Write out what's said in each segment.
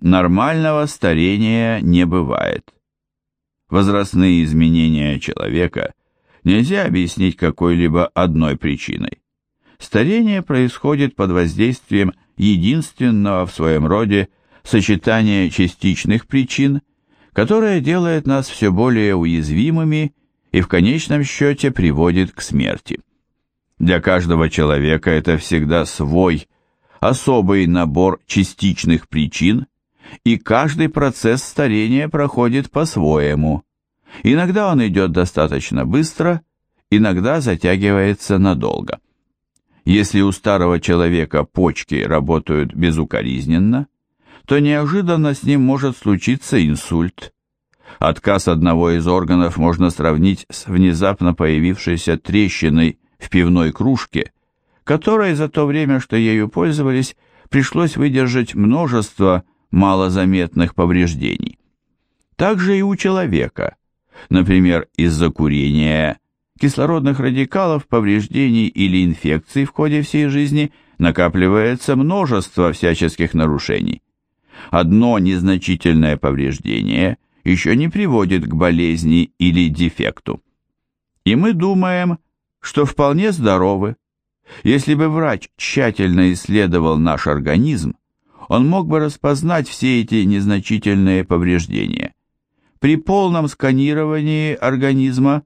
Нормального старения не бывает. Возрастные изменения человека нельзя объяснить какой-либо одной причиной. Старение происходит под воздействием единственного в своем роде сочетания частичных причин, которое делает нас все более уязвимыми и в конечном счете приводит к смерти. Для каждого человека это всегда свой, особый набор частичных причин, и каждый процесс старения проходит по-своему. Иногда он идет достаточно быстро, иногда затягивается надолго. Если у старого человека почки работают безукоризненно, то неожиданно с ним может случиться инсульт. Отказ одного из органов можно сравнить с внезапно появившейся трещиной в пивной кружке, которой за то время, что ею пользовались, пришлось выдержать множество малозаметных повреждений. Также и у человека, например, из-за курения, кислородных радикалов, повреждений или инфекций в ходе всей жизни накапливается множество всяческих нарушений. Одно незначительное повреждение еще не приводит к болезни или дефекту. И мы думаем, что вполне здоровы. Если бы врач тщательно исследовал наш организм, он мог бы распознать все эти незначительные повреждения. При полном сканировании организма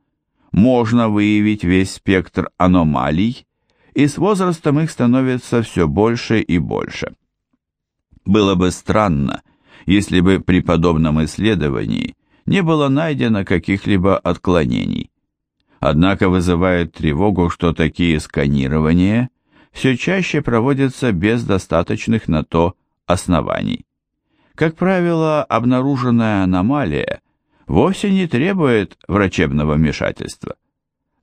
можно выявить весь спектр аномалий, и с возрастом их становится все больше и больше. Было бы странно, если бы при подобном исследовании не было найдено каких-либо отклонений. Однако вызывает тревогу, что такие сканирования все чаще проводятся без достаточных на то оснований. Как правило, обнаруженная аномалия вовсе не требует врачебного вмешательства.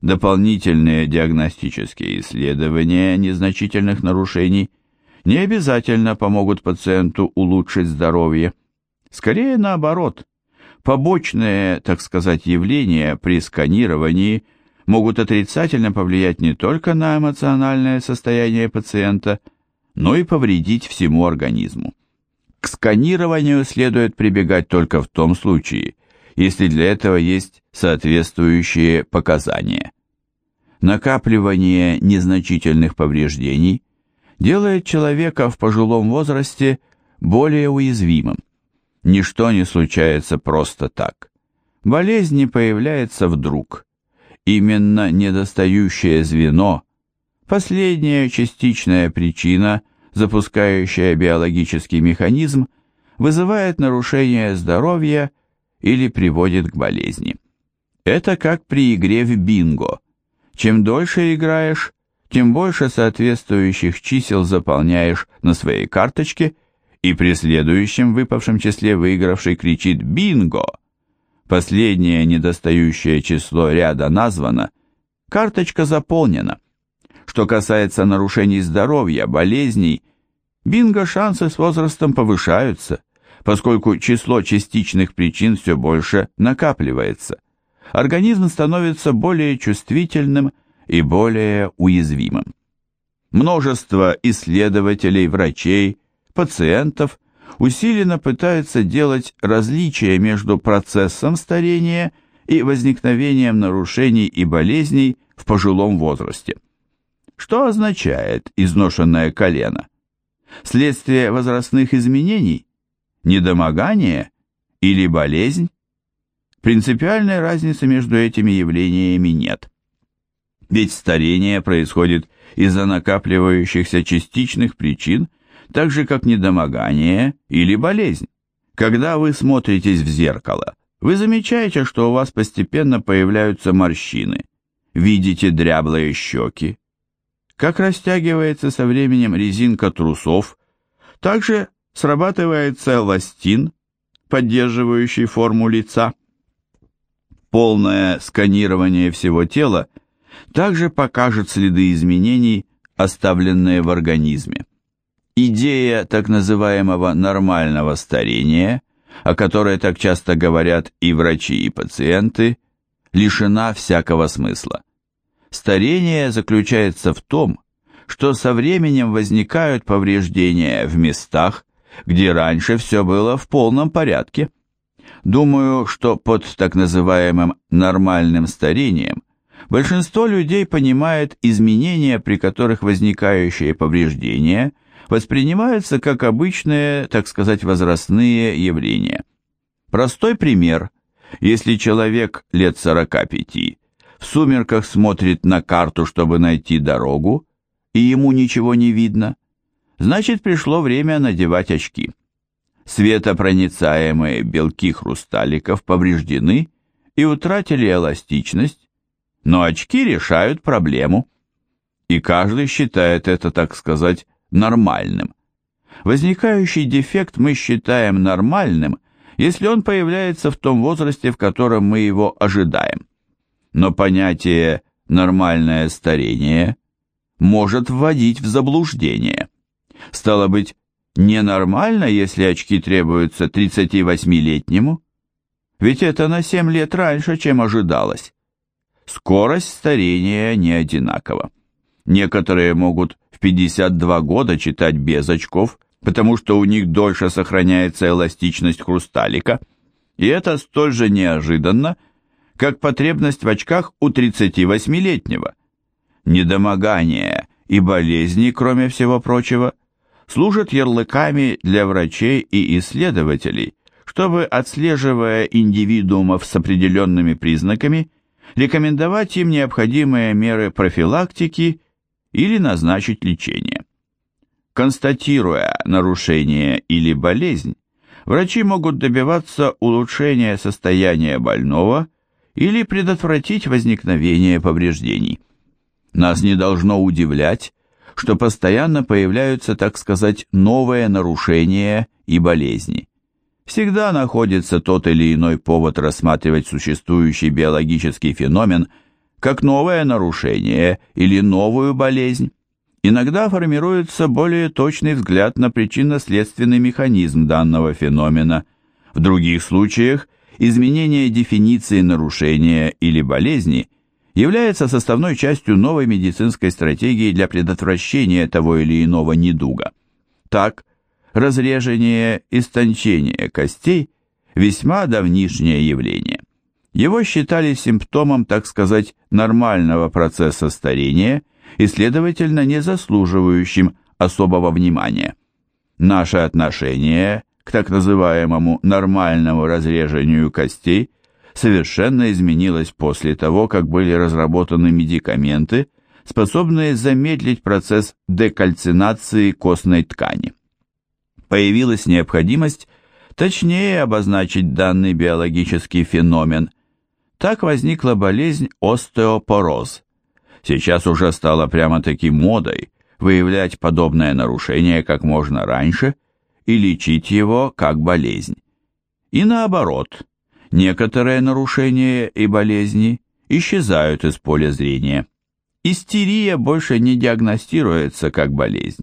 Дополнительные диагностические исследования незначительных нарушений не обязательно помогут пациенту улучшить здоровье. Скорее наоборот, побочные, так сказать, явления при сканировании могут отрицательно повлиять не только на эмоциональное состояние пациента, но и повредить всему организму. К сканированию следует прибегать только в том случае, если для этого есть соответствующие показания. Накапливание незначительных повреждений делает человека в пожилом возрасте более уязвимым. Ничто не случается просто так. Болезнь не появляется вдруг. Именно недостающее звено, последняя частичная причина, запускающая биологический механизм, вызывает нарушение здоровья или приводит к болезни. Это как при игре в бинго. Чем дольше играешь, тем больше соответствующих чисел заполняешь на своей карточке, и при следующем выпавшем числе выигравший кричит «Бинго!». Последнее недостающее число ряда названо, карточка заполнена. Что касается нарушений здоровья, болезней, бинго-шансы с возрастом повышаются, поскольку число частичных причин все больше накапливается. Организм становится более чувствительным и более уязвимым. Множество исследователей, врачей, пациентов усиленно пытаются делать различия между процессом старения и возникновением нарушений и болезней в пожилом возрасте. Что означает изношенное колено? Следствие возрастных изменений? Недомогание или болезнь? Принципиальной разницы между этими явлениями нет. Ведь старение происходит из-за накапливающихся частичных причин, так же как недомогание или болезнь. Когда вы смотритесь в зеркало, вы замечаете, что у вас постепенно появляются морщины, видите дряблые щеки. Как растягивается со временем резинка трусов, так же срабатывается эластин, поддерживающий форму лица. Полное сканирование всего тела – также покажет следы изменений, оставленные в организме. Идея так называемого нормального старения, о которой так часто говорят и врачи, и пациенты, лишена всякого смысла. Старение заключается в том, что со временем возникают повреждения в местах, где раньше все было в полном порядке. Думаю, что под так называемым нормальным старением большинство людей понимает изменения, при которых возникающие повреждения воспринимаются как обычные, так сказать, возрастные явления. Простой пример. Если человек лет 45 в сумерках смотрит на карту, чтобы найти дорогу, и ему ничего не видно, значит пришло время надевать очки. Светопроницаемые белки хрусталиков повреждены и утратили эластичность, но очки решают проблему. И каждый считает это, так сказать, нормальным. Возникающий дефект мы считаем нормальным, если он появляется в том возрасте, в котором мы его ожидаем. Но понятие «нормальное старение» может вводить в заблуждение. Стало быть, ненормально, если очки требуются 38-летнему? Ведь это на 7 лет раньше, чем ожидалось. Скорость старения не одинакова. Некоторые могут в 52 года читать без очков, потому что у них дольше сохраняется эластичность хрусталика, и это столь же неожиданно, как потребность в очках у 38-летнего. Недомогание и болезни, кроме всего прочего, служат ярлыками для врачей и исследователей, чтобы, отслеживая индивидуумов с определенными признаками, рекомендовать им необходимые меры профилактики или назначить лечение. Констатируя нарушение или болезнь, врачи могут добиваться улучшения состояния больного или предотвратить возникновение повреждений. Нас не должно удивлять, что постоянно появляются, так сказать, новые нарушения и болезни. Всегда находится тот или иной повод рассматривать существующий биологический феномен как новое нарушение или новую болезнь. Иногда формируется более точный взгляд на причинно-следственный механизм данного феномена. В других случаях изменение дефиниции нарушения или болезни – является составной частью новой медицинской стратегии для предотвращения того или иного недуга. Так, разрежение, истончение костей – весьма давнишнее явление. Его считали симптомом, так сказать, нормального процесса старения и, следовательно, не заслуживающим особого внимания. Наше отношение к так называемому нормальному разрежению костей совершенно изменилась после того, как были разработаны медикаменты, способные замедлить процесс декальцинации костной ткани. Появилась необходимость точнее обозначить данный биологический феномен. Так возникла болезнь остеопороз. Сейчас уже стало прямо-таки модой выявлять подобное нарушение как можно раньше и лечить его как болезнь. И наоборот, Некоторые нарушения и болезни исчезают из поля зрения. Истерия больше не диагностируется как болезнь.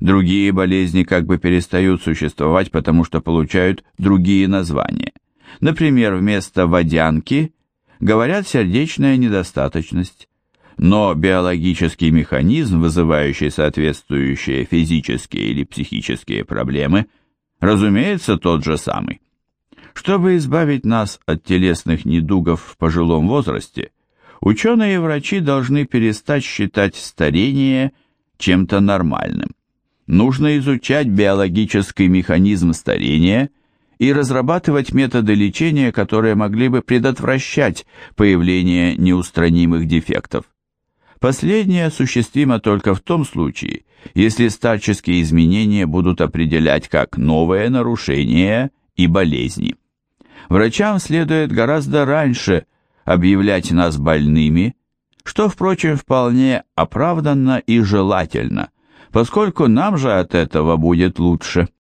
Другие болезни как бы перестают существовать, потому что получают другие названия. Например, вместо водянки говорят сердечная недостаточность. Но биологический механизм, вызывающий соответствующие физические или психические проблемы, разумеется, тот же самый. Чтобы избавить нас от телесных недугов в пожилом возрасте, ученые и врачи должны перестать считать старение чем-то нормальным. Нужно изучать биологический механизм старения и разрабатывать методы лечения, которые могли бы предотвращать появление неустранимых дефектов. Последнее осуществимо только в том случае, если старческие изменения будут определять как новое нарушение и болезни. Врачам следует гораздо раньше объявлять нас больными, что, впрочем, вполне оправданно и желательно, поскольку нам же от этого будет лучше.